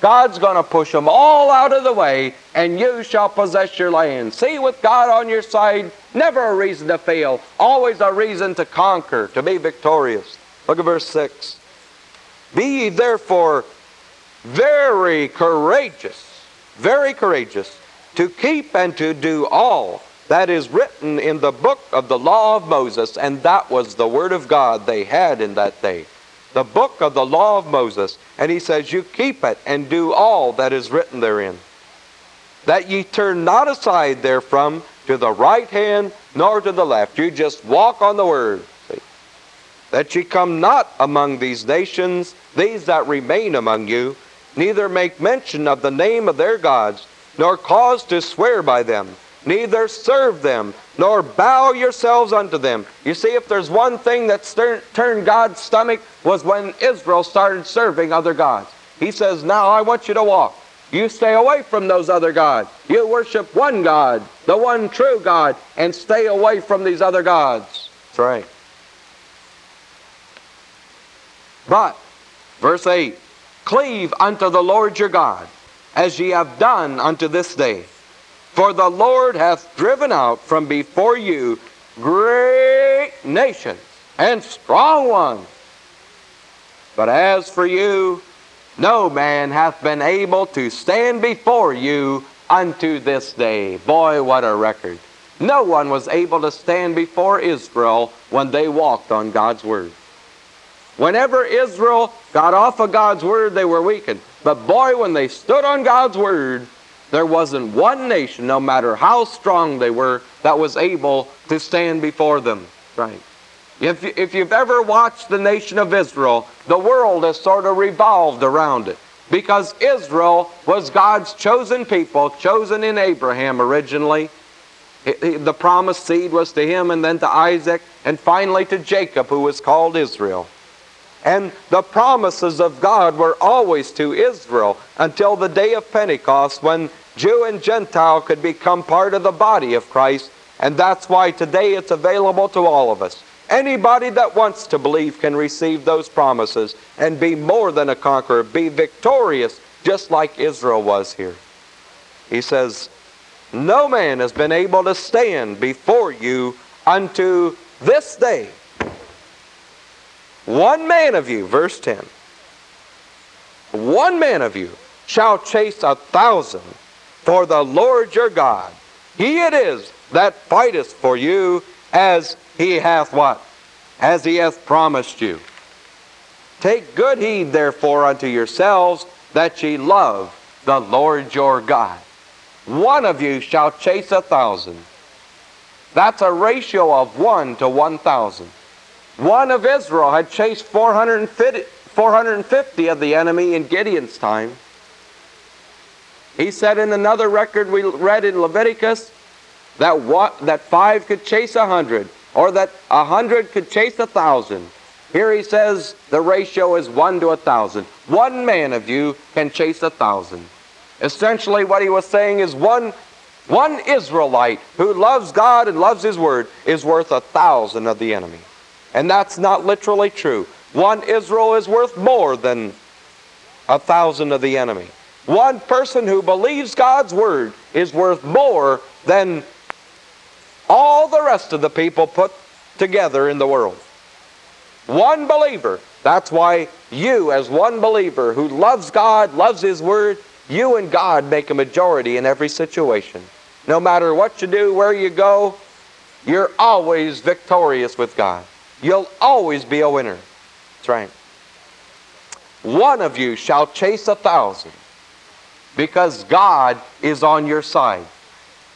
God's going to push them all out of the way, and you shall possess your land. See, with God on your side, never a reason to fail, always a reason to conquer, to be victorious. Look at verse 6. Be ye therefore very courageous, very courageous, to keep and to do all that is written in the book of the law of Moses, and that was the word of God they had in that day. The book of the law of Moses. And he says, You keep it and do all that is written therein. That ye turn not aside therefrom to the right hand nor to the left. You just walk on the word. See? That ye come not among these nations, these that remain among you, neither make mention of the name of their gods, nor cause to swear by them neither serve them, nor bow yourselves unto them. You see, if there's one thing that turned God's stomach was when Israel started serving other gods. He says, Now I want you to walk. You stay away from those other gods. You worship one God, the one true God, and stay away from these other gods. That's right. But, verse 8, cleave unto the Lord your God, as ye have done unto this day. For the Lord hath driven out from before you great nations and strong ones. But as for you, no man hath been able to stand before you unto this day. Boy, what a record. No one was able to stand before Israel when they walked on God's word. Whenever Israel got off of God's word, they were weakened. But boy, when they stood on God's word, there wasn't one nation, no matter how strong they were, that was able to stand before them. Right. If, if you've ever watched the nation of Israel, the world has sort of revolved around it. Because Israel was God's chosen people, chosen in Abraham originally. The promised seed was to him and then to Isaac and finally to Jacob, who was called Israel. And the promises of God were always to Israel until the day of Pentecost when Jew and Gentile could become part of the body of Christ. And that's why today it's available to all of us. Anybody that wants to believe can receive those promises and be more than a conqueror, be victorious, just like Israel was here. He says, No man has been able to stand before you unto this day. One man of you, verse 10, one man of you shall chase a thousand, for the Lord your God, he it is that fighteth for you as he hath what? As he hath promised you. Take good heed therefore unto yourselves that ye love the Lord your God. One of you shall chase a thousand. That's a ratio of one to one thousand. One of Israel had chased 450, 450 of the enemy in Gideon's time. He said in another record we read in Leviticus that, what, that five could chase a hundred, or that a hundred could chase a thousand. Here he says the ratio is one to a thousand. One man of you can chase a thousand. Essentially, what he was saying is one, one Israelite who loves God and loves his word is worth a thousand of the enemy. And that's not literally true. One Israel is worth more than a thousand of the enemy. One person who believes God's word is worth more than all the rest of the people put together in the world. One believer. That's why you, as one believer who loves God, loves His Word, you and God make a majority in every situation. No matter what you do, where you go, you're always victorious with God. You'll always be a winner. That's right. One of you shall chase a thousand because God is on your side.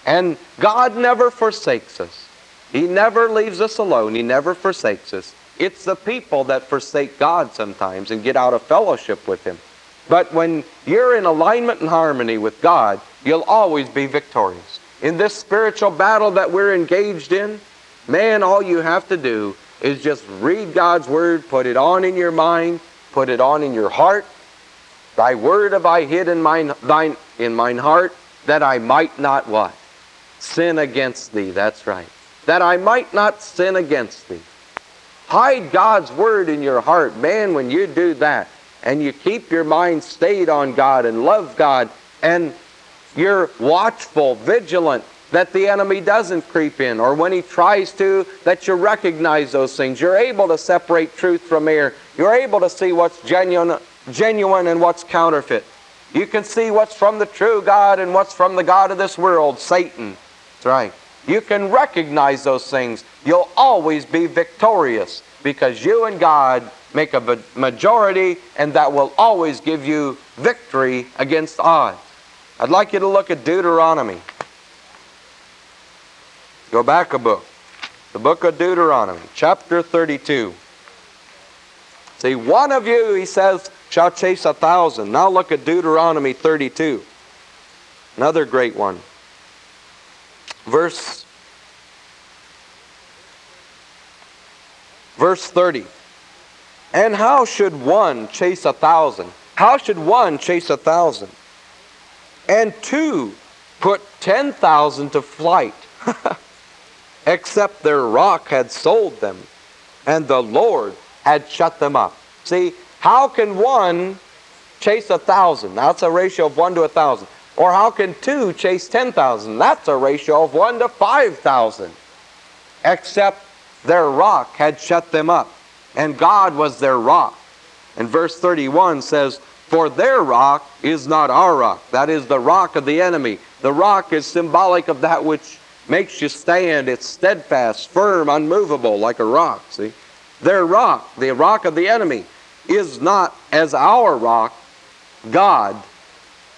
And God never forsakes us. He never leaves us alone. He never forsakes us. It's the people that forsake God sometimes and get out of fellowship with Him. But when you're in alignment and harmony with God, you'll always be victorious. In this spiritual battle that we're engaged in, man, all you have to do is just read God's word, put it on in your mind, put it on in your heart. Thy word have I hid in mine, thine, in mine heart, that I might not what? Sin against thee. That's right. That I might not sin against thee. Hide God's word in your heart. Man, when you do that, and you keep your mind stayed on God and love God and you're watchful, vigilant that the enemy doesn't creep in, or when he tries to, that you recognize those things. You're able to separate truth from error. You're able to see what's genuine, genuine and what's counterfeit. You can see what's from the true God and what's from the God of this world, Satan. That's right. You can recognize those things. You'll always be victorious because you and God make a majority, and that will always give you victory against odds. I'd like you to look at Deuteronomy. Go back a book. The book of Deuteronomy, chapter 32. See, one of you, he says, shall chase a thousand. Now look at Deuteronomy 32. Another great one. Verse Verse 30. And how should one chase a thousand? How should one chase a thousand? And two put ten thousand to flight. except their rock had sold them, and the Lord had shut them up. See, how can one chase a thousand? That's a ratio of one to a thousand. Or how can two chase ten thousand? That's a ratio of one to five thousand. Except their rock had shut them up, and God was their rock. And verse 31 says, For their rock is not our rock. That is the rock of the enemy. The rock is symbolic of that which makes you stand. It's steadfast, firm, unmovable, like a rock. See? Their rock, the rock of the enemy, is not as our rock, God.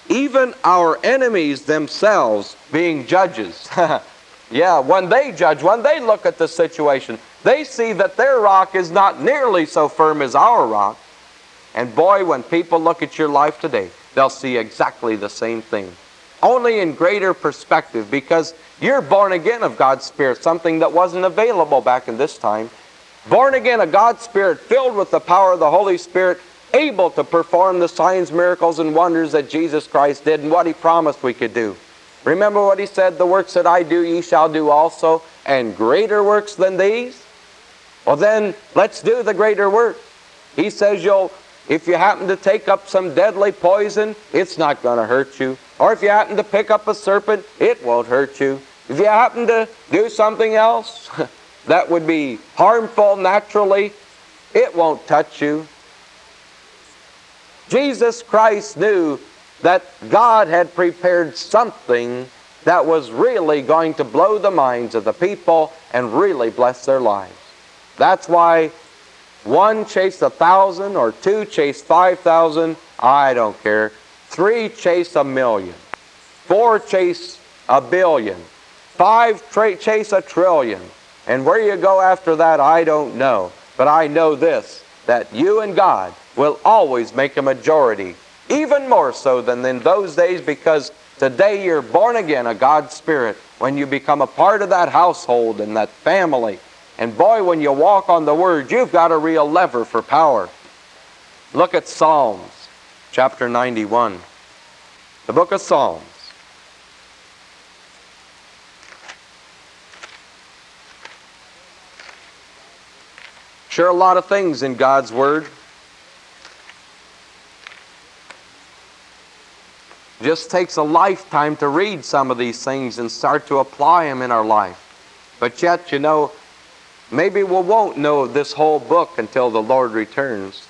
Even our enemies themselves being judges. yeah, when they judge, when they look at the situation, they see that their rock is not nearly so firm as our rock. And boy, when people look at your life today, they'll see exactly the same thing. Only in greater perspective because you're born again of God's Spirit, something that wasn't available back in this time. Born again of God's Spirit, filled with the power of the Holy Spirit, able to perform the signs, miracles, and wonders that Jesus Christ did and what He promised we could do. Remember what He said, the works that I do, ye shall do also, and greater works than these? Well, then, let's do the greater work. He says you'll, if you happen to take up some deadly poison, it's not going to hurt you. Or if you happen to pick up a serpent, it won't hurt you. If you happen to do something else that would be harmful naturally, it won't touch you. Jesus Christ knew that God had prepared something that was really going to blow the minds of the people and really bless their lives. That's why one chased a thousand or two chased five thousand. I don't care. Three chase a million. Four chase a billion. Five tra- chase a trillion. And where you go after that, I don't know. But I know this that you and God will always make a majority, even more so than in those days, because today you're born again of God's Spirit when you become a part of that household and that family. And boy, when you walk on the Word, you've got a real lever for power. Look at Psalms chapter 91. The book of Psalms. Sure, a lot of things in God's Word. Just takes a lifetime to read some of these things and start to apply them in our life. But yet, you know, maybe we won't know this whole book until the Lord returns.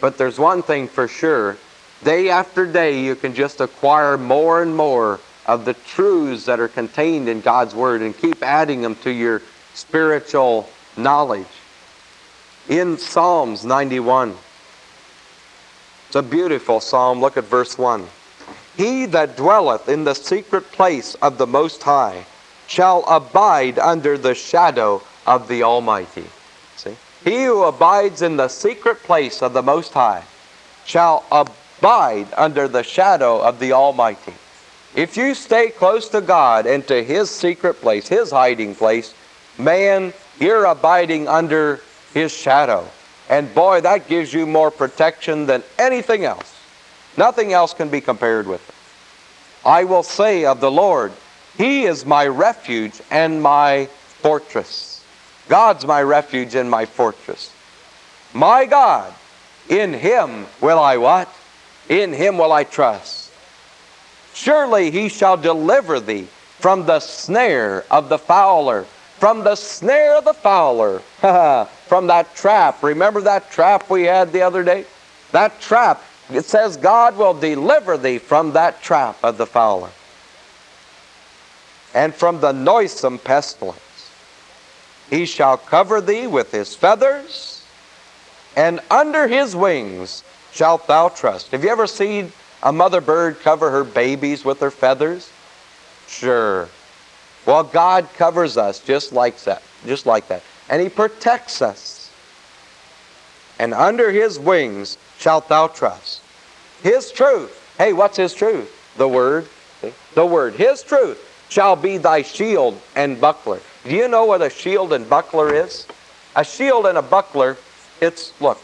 But there's one thing for sure. Day after day, you can just acquire more and more of the truths that are contained in God's Word and keep adding them to your spiritual knowledge. In Psalms 91, it's a beautiful psalm. Look at verse 1. He that dwelleth in the secret place of the Most High shall abide under the shadow of the Almighty. See? He who abides in the secret place of the Most High shall abide under the shadow of the Almighty. If you stay close to God and to His secret place, His hiding place, man, you're abiding under His shadow. And boy, that gives you more protection than anything else. Nothing else can be compared with it. I will say of the Lord, He is my refuge and my fortress. God's my refuge and my fortress. My God In him will I what? In him will I trust. Surely he shall deliver thee from the snare of the fowler, from the snare of the fowler, from that trap. Remember that trap we had the other day? That trap. It says God will deliver thee from that trap of the fowler and from the noisome pestilence. He shall cover thee with his feathers, and under his wings shalt thou trust. Have you ever seen a mother bird cover her babies with her feathers? Sure. Well, God covers us just like that, just like that. And he protects us. And under his wings shalt thou trust. His truth. Hey, what's his truth? The word. The word. His truth shall be thy shield and buckler. Do you know what a shield and buckler is? A shield and a buckler, it's, look,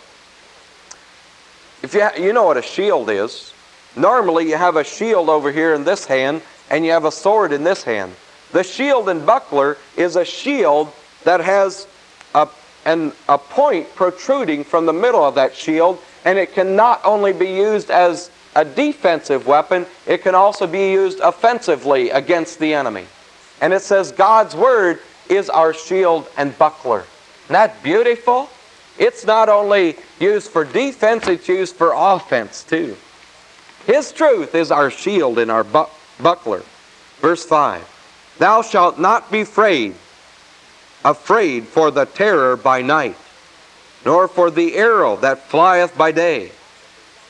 if you, you know what a shield is, normally you have a shield over here in this hand and you have a sword in this hand. The shield and buckler is a shield that has a, an, a point protruding from the middle of that shield, and it can not only be used as a defensive weapon, it can also be used offensively against the enemy. And it says God's Word is our shield and buckler. Isn't that beautiful? It's not only used for defense, it's used for offense too. His truth is our shield and our bu- buckler. Verse 5 Thou shalt not be afraid, afraid for the terror by night, nor for the arrow that flieth by day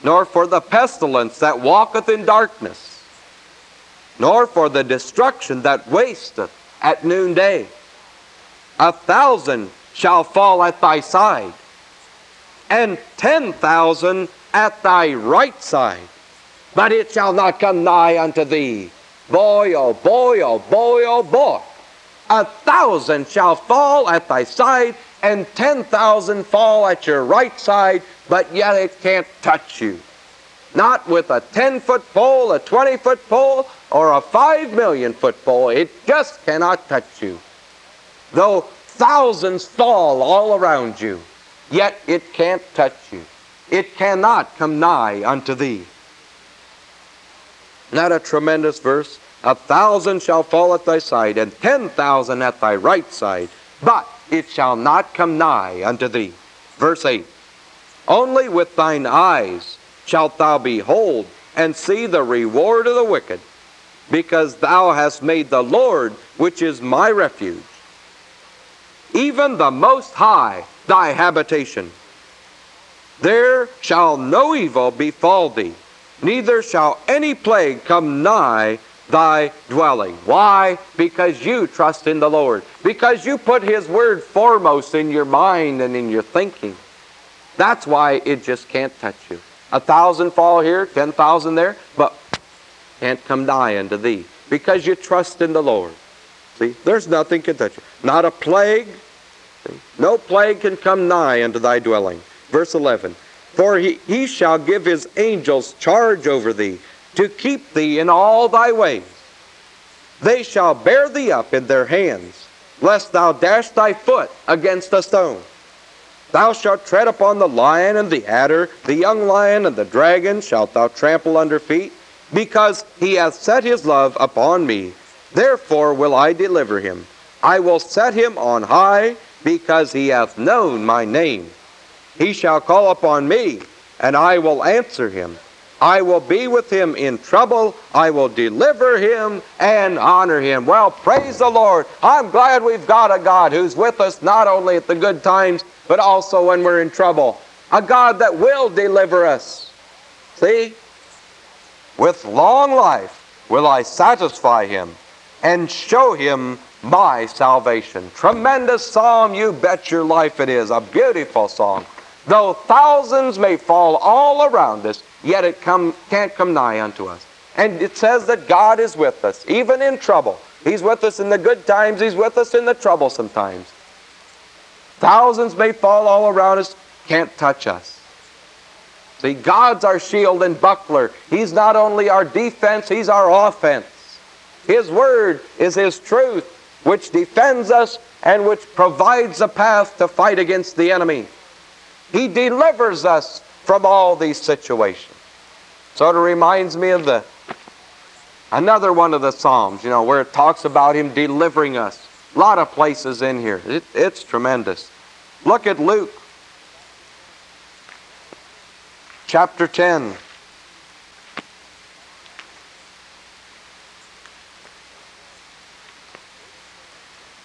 nor for the pestilence that walketh in darkness, nor for the destruction that wasteth at noonday. A thousand shall fall at thy side, and ten thousand at thy right side, but it shall not come nigh unto thee. Boy, oh boy, oh boy, oh boy. A thousand shall fall at thy side, and ten thousand fall at your right side, but yet it can't touch you. Not with a 10 foot pole, a 20 foot pole, or a 5 million foot pole. It just cannot touch you. Though thousands fall all around you, yet it can't touch you. It cannot come nigh unto thee. Not a tremendous verse? A thousand shall fall at thy side, and ten thousand at thy right side, but it shall not come nigh unto thee. Verse 8 Only with thine eyes shalt thou behold and see the reward of the wicked, because thou hast made the Lord, which is my refuge, even the Most High, thy habitation. There shall no evil befall thee, neither shall any plague come nigh thy dwelling. Why? Because you trust in the Lord. Because you put His Word foremost in your mind and in your thinking. That's why it just can't touch you. A thousand fall here, ten thousand there, but can't come nigh unto thee because you trust in the Lord. See, there's nothing can touch you. Not a plague. No plague can come nigh unto thy dwelling. Verse 11. For he, he shall give his angels charge over thee to keep thee in all thy ways. They shall bear thee up in their hands, lest thou dash thy foot against a stone. Thou shalt tread upon the lion and the adder, the young lion and the dragon shalt thou trample under feet, because he hath set his love upon me. Therefore will I deliver him. I will set him on high, because he hath known my name. He shall call upon me, and I will answer him. I will be with him in trouble. I will deliver him and honor him. Well, praise the Lord. I'm glad we've got a God who's with us not only at the good times, but also when we're in trouble. A God that will deliver us. See? With long life will I satisfy him and show him my salvation. Tremendous psalm, you bet your life it is. A beautiful song. Though thousands may fall all around us, yet it come, can't come nigh unto us. And it says that God is with us, even in trouble. He's with us in the good times, He's with us in the troublesome times. Thousands may fall all around us, can't touch us. See, God's our shield and buckler. He's not only our defense, He's our offense. His Word is His truth, which defends us and which provides a path to fight against the enemy. He delivers us from all these situations. So it reminds me of the another one of the Psalms, you know, where it talks about him delivering us. A lot of places in here. It, it's tremendous. Look at Luke chapter 10.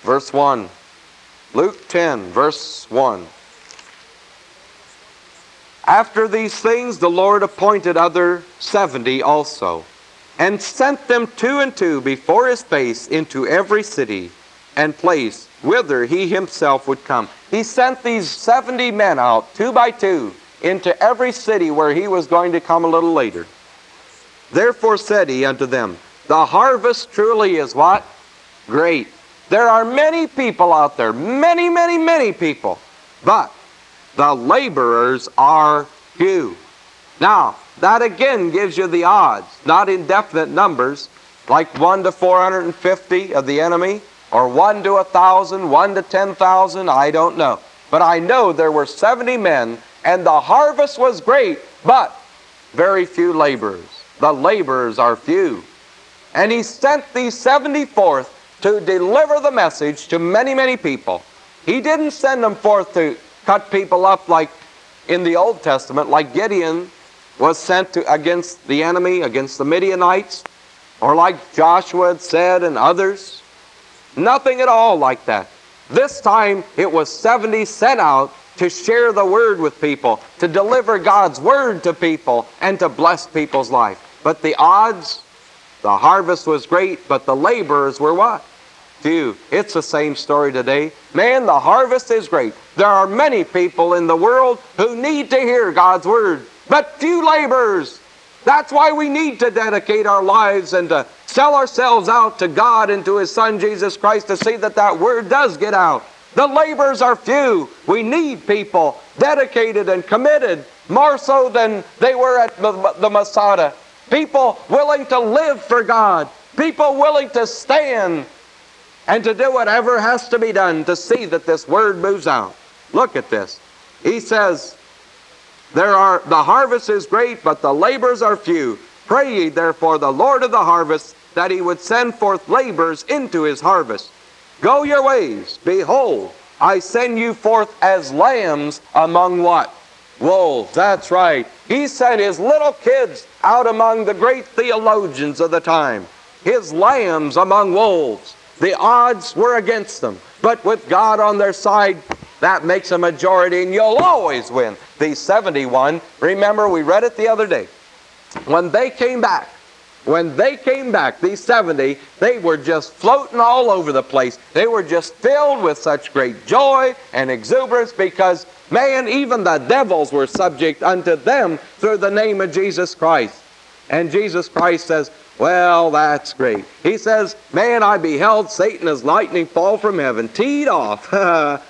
Verse 1. Luke 10, verse 1. After these things, the Lord appointed other seventy also, and sent them two and two before his face into every city and place whither he himself would come. He sent these seventy men out, two by two, into every city where he was going to come a little later. Therefore said he unto them, The harvest truly is what? Great. There are many people out there, many, many, many people, but the laborers are few. Now, that again gives you the odds, not indefinite numbers, like 1 to 450 of the enemy, or 1 to a 1,000, 1 to 10,000, I don't know. But I know there were 70 men, and the harvest was great, but very few laborers. The laborers are few. And he sent these 70 forth to deliver the message to many, many people. He didn't send them forth to cut people up like in the Old Testament, like Gideon was sent to, against the enemy, against the Midianites, or like Joshua had said and others. Nothing at all like that. This time it was 70 sent out to share the word with people, to deliver God's word to people, and to bless people's life. But the odds, the harvest was great, but the laborers were what? Few. It's the same story today. Man, the harvest is great. There are many people in the world who need to hear God's word, but few laborers. That's why we need to dedicate our lives and to sell ourselves out to God and to His Son Jesus Christ to see that that word does get out. The laborers are few. We need people dedicated and committed, more so than they were at the Masada. People willing to live for God. People willing to stand and to do whatever has to be done to see that this word moves out. Look at this. He says, there are the harvest is great, but the labors are few. Pray ye therefore the Lord of the harvest that he would send forth labors into his harvest. Go your ways. Behold, I send you forth as lambs among what? Wolves. That's right. He sent his little kids out among the great theologians of the time. His lambs among wolves. The odds were against them. But with God on their side, that makes a majority, and you'll always win. These 71, remember, we read it the other day. When they came back, when they came back, these 70, they were just floating all over the place. They were just filled with such great joy and exuberance because, man, even the devils were subject unto them through the name of Jesus Christ. And Jesus Christ says, well, that's great. He says, Man, I beheld Satan as lightning fall from heaven, teed off.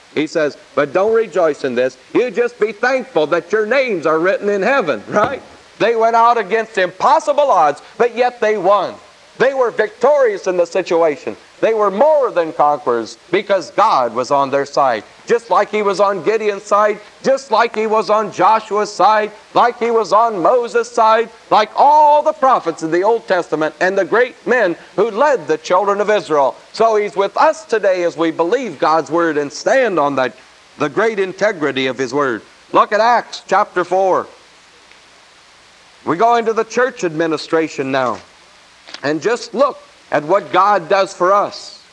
he says, But don't rejoice in this. You just be thankful that your names are written in heaven, right? They went out against impossible odds, but yet they won. They were victorious in the situation. They were more than conquerors because God was on their side. Just like he was on Gideon's side, just like he was on Joshua's side, like he was on Moses' side, like all the prophets of the Old Testament and the great men who led the children of Israel. So he's with us today as we believe God's word and stand on that, the great integrity of his word. Look at Acts chapter 4. We go into the church administration now. And just look at what God does for us.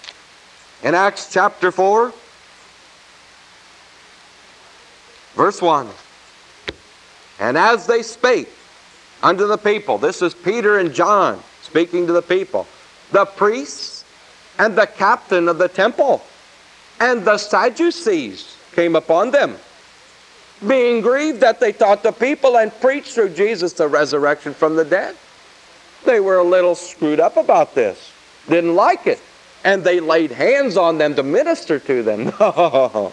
In Acts chapter 4, verse 1 And as they spake unto the people, this is Peter and John speaking to the people, the priests and the captain of the temple and the Sadducees came upon them, being grieved that they taught the people and preached through Jesus the resurrection from the dead. They were a little screwed up about this, didn't like it. And they laid hands on them to minister to them.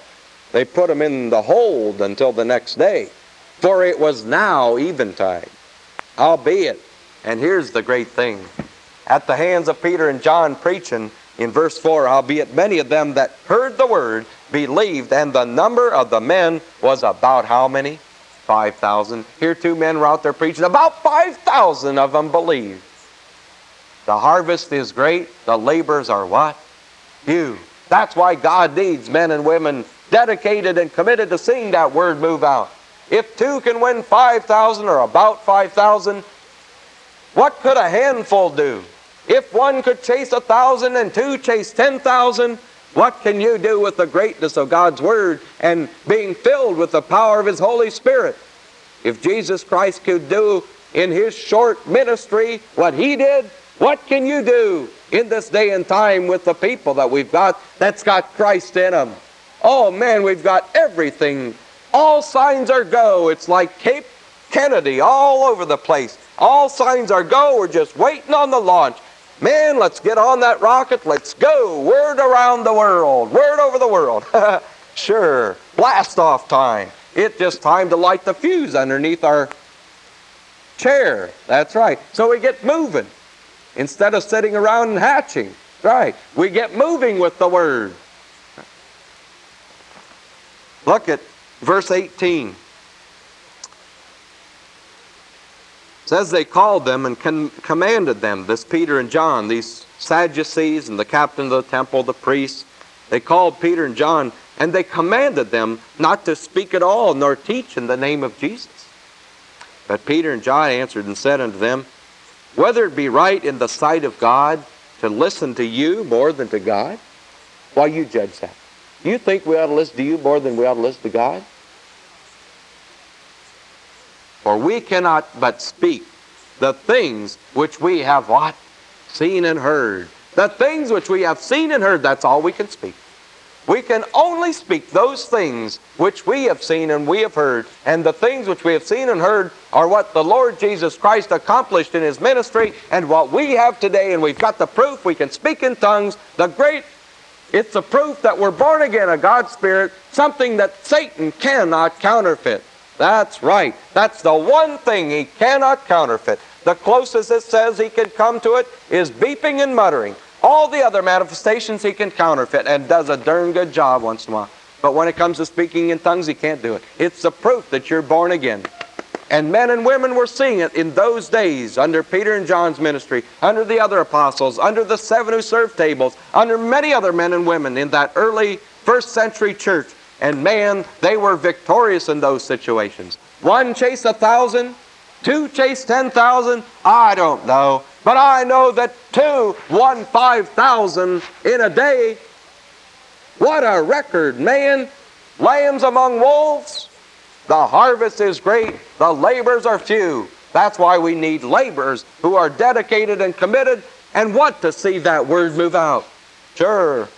they put them in the hold until the next day, for it was now eventide. Albeit, and here's the great thing at the hands of Peter and John preaching in verse 4 Albeit many of them that heard the word believed, and the number of the men was about how many? 5,000. Here two men were out there preaching. About 5,000 of them believed. The harvest is great. The labors are what? Few. That's why God needs men and women dedicated and committed to seeing that word move out. If two can win 5,000 or about 5,000, what could a handful do? If one could chase a thousand and two chase 10,000, what can you do with the greatness of God's Word and being filled with the power of His Holy Spirit? If Jesus Christ could do in His short ministry what He did, what can you do in this day and time with the people that we've got that's got Christ in them? Oh man, we've got everything. All signs are go. It's like Cape Kennedy all over the place. All signs are go. We're just waiting on the launch. Man, let's get on that rocket. Let's go. Word around the world. Word over the world. sure. Blast off time. It's just time to light the fuse underneath our chair. That's right. So we get moving instead of sitting around and hatching. Right. We get moving with the word. Look at verse 18. Says they called them and commanded them, this Peter and John, these Sadducees and the captain of the temple, the priests. They called Peter and John and they commanded them not to speak at all nor teach in the name of Jesus. But Peter and John answered and said unto them, Whether it be right in the sight of God to listen to you more than to God? Why, you judge that. You think we ought to listen to you more than we ought to listen to God? For we cannot but speak the things which we have what? Seen and heard. The things which we have seen and heard, that's all we can speak. We can only speak those things which we have seen and we have heard. And the things which we have seen and heard are what the Lord Jesus Christ accomplished in His ministry and what we have today. And we've got the proof we can speak in tongues. The great, it's the proof that we're born again of God's Spirit, something that Satan cannot counterfeit. That's right. That's the one thing he cannot counterfeit. The closest it says he can come to it is beeping and muttering. All the other manifestations he can counterfeit and does a darn good job once in a while. But when it comes to speaking in tongues, he can't do it. It's the proof that you're born again. And men and women were seeing it in those days under Peter and John's ministry, under the other apostles, under the seven who served tables, under many other men and women in that early first century church. And man, they were victorious in those situations. One chased a thousand, two chased ten thousand, I don't know. But I know that two won five thousand in a day. What a record, man. Lambs among wolves. The harvest is great, the labors are few. That's why we need laborers who are dedicated and committed and want to see that word move out. Sure.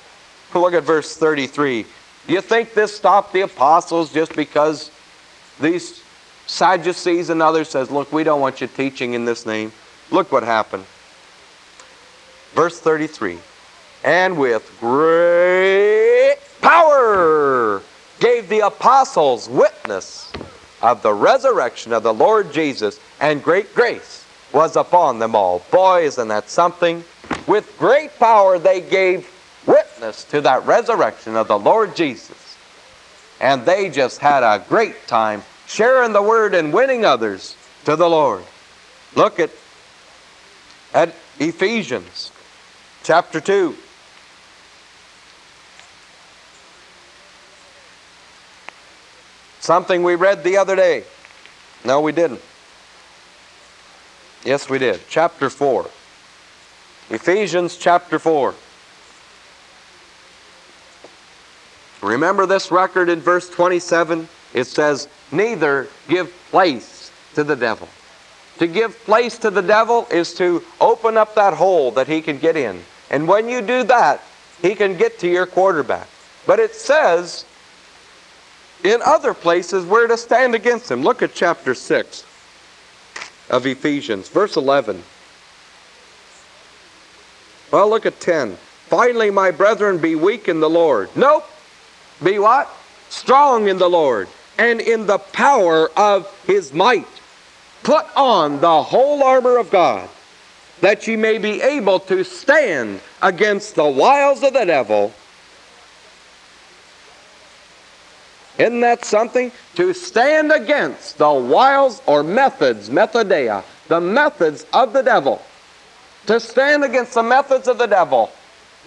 Look at verse 33. You think this stopped the apostles just because these Sadducees and others says, look, we don't want you teaching in this name? Look what happened. Verse 33. And with great power gave the apostles witness of the resurrection of the Lord Jesus, and great grace was upon them all. Boy, isn't that something? With great power they gave witness to that resurrection of the Lord Jesus. And they just had a great time sharing the word and winning others to the Lord. Look at, at Ephesians chapter 2. Something we read the other day. No, we didn't. Yes, we did. Chapter 4. Ephesians chapter 4. Remember this record in verse 27? It says, Neither give place to the devil. To give place to the devil is to open up that hole that he can get in. And when you do that, he can get to your quarterback. But it says in other places where to stand against him. Look at chapter 6 of Ephesians, verse 11. Well, look at 10. Finally, my brethren, be weak in the Lord. Nope. Be what? Strong in the Lord and in the power of his might. Put on the whole armor of God, that ye may be able to stand against the wiles of the devil. Isn't that something? To stand against the wiles or methods, methodeia, the methods of the devil. To stand against the methods of the devil.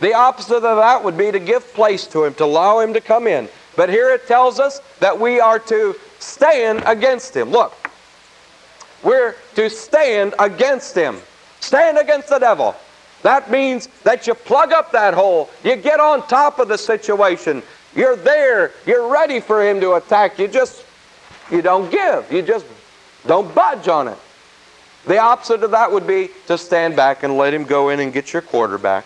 The opposite of that would be to give place to him, to allow him to come in. But here it tells us that we are to stand against him. Look, we're to stand against him. Stand against the devil. That means that you plug up that hole. You get on top of the situation. You're there. You're ready for him to attack. You just, you don't give. You just don't budge on it. The opposite of that would be to stand back and let him go in and get your quarterback.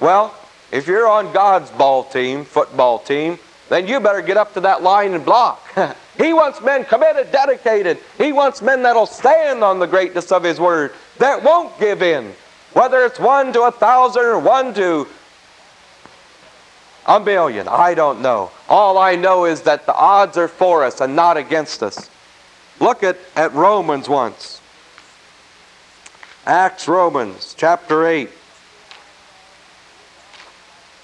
Well, if you're on God's ball team, football team, then you better get up to that line and block. he wants men committed, dedicated. He wants men that'll stand on the greatness of His Word, that won't give in. Whether it's one to a thousand or one to a million, I don't know. All I know is that the odds are for us and not against us. Look at, at Romans once. Acts Romans chapter 8.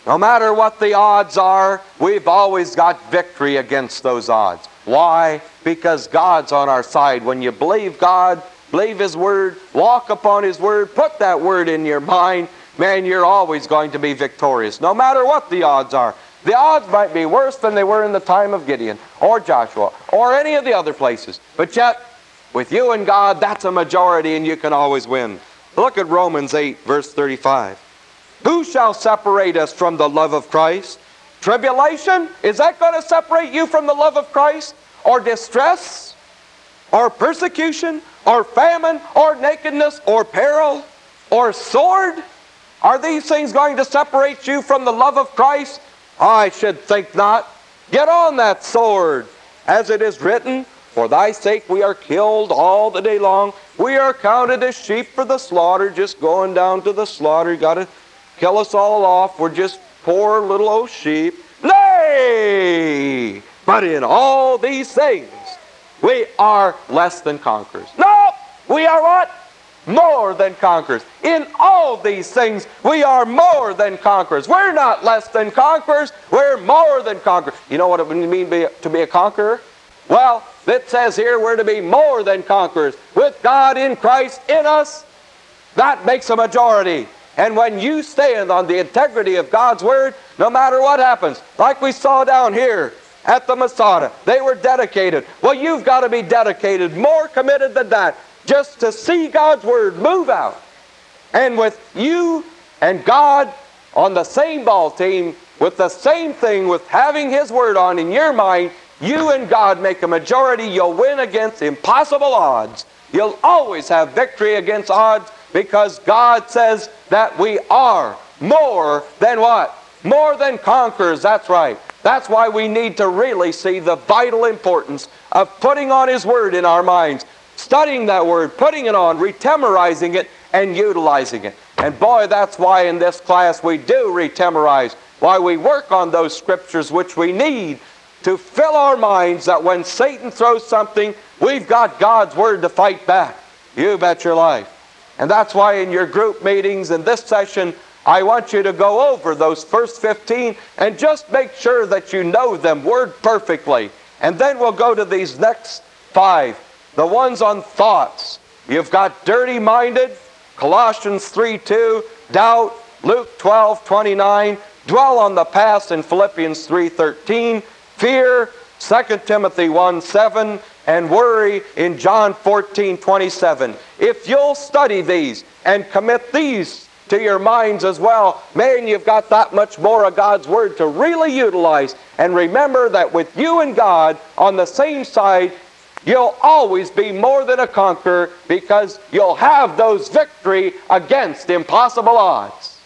No matter what the odds are, we've always got victory against those odds. Why? Because God's on our side. When you believe God, believe His Word, walk upon His Word, put that Word in your mind, man, you're always going to be victorious, no matter what the odds are. The odds might be worse than they were in the time of Gideon or Joshua or any of the other places. But yet, with you and God, that's a majority and you can always win. Look at Romans 8, verse 35. Who shall separate us from the love of Christ? Tribulation? Is that going to separate you from the love of Christ? Or distress? Or persecution? Or famine? Or nakedness? Or peril? Or sword? Are these things going to separate you from the love of Christ? I should think not. Get on that sword. As it is written, For thy sake we are killed all the day long. We are counted as sheep for the slaughter, just going down to the slaughter. Got to kill us all off. We're just poor little old sheep. Nay! But in all these things, we are less than conquerors. No! We are what? More than conquerors. In all these things, we are more than conquerors. We're not less than conquerors. We're more than conquerors. You know what it would mean to be a conqueror? Well, it says here we're to be more than conquerors. With God in Christ in us, that makes a majority. And when you stand on the integrity of God's Word, no matter what happens, like we saw down here at the Masada, they were dedicated. Well, you've got to be dedicated, more committed than that, just to see God's Word move out. And with you and God on the same ball team, with the same thing, with having His Word on in your mind, you and God make a majority. You'll win against impossible odds. You'll always have victory against odds because God says that we are more than what? More than conquerors. That's right. That's why we need to really see the vital importance of putting on His Word in our minds, studying that Word, putting it on, retemorizing it, and utilizing it. And boy, that's why in this class we do retemorize, why we work on those scriptures which we need to fill our minds that when Satan throws something, we've got God's Word to fight back. You bet your life. And that's why in your group meetings in this session, I want you to go over those first 15 and just make sure that you know them word perfectly. And then we'll go to these next five. The ones on thoughts. You've got dirty minded, Colossians 3 2, doubt, Luke 12 29, dwell on the past in Philippians 3 13, fear, 2 Timothy 1 7, and worry in John 14 27. If you'll study these and commit these to your minds as well, man, you've got that much more of God's Word to really utilize. And remember that with you and God on the same side, you'll always be more than a conqueror because you'll have those victory against impossible odds.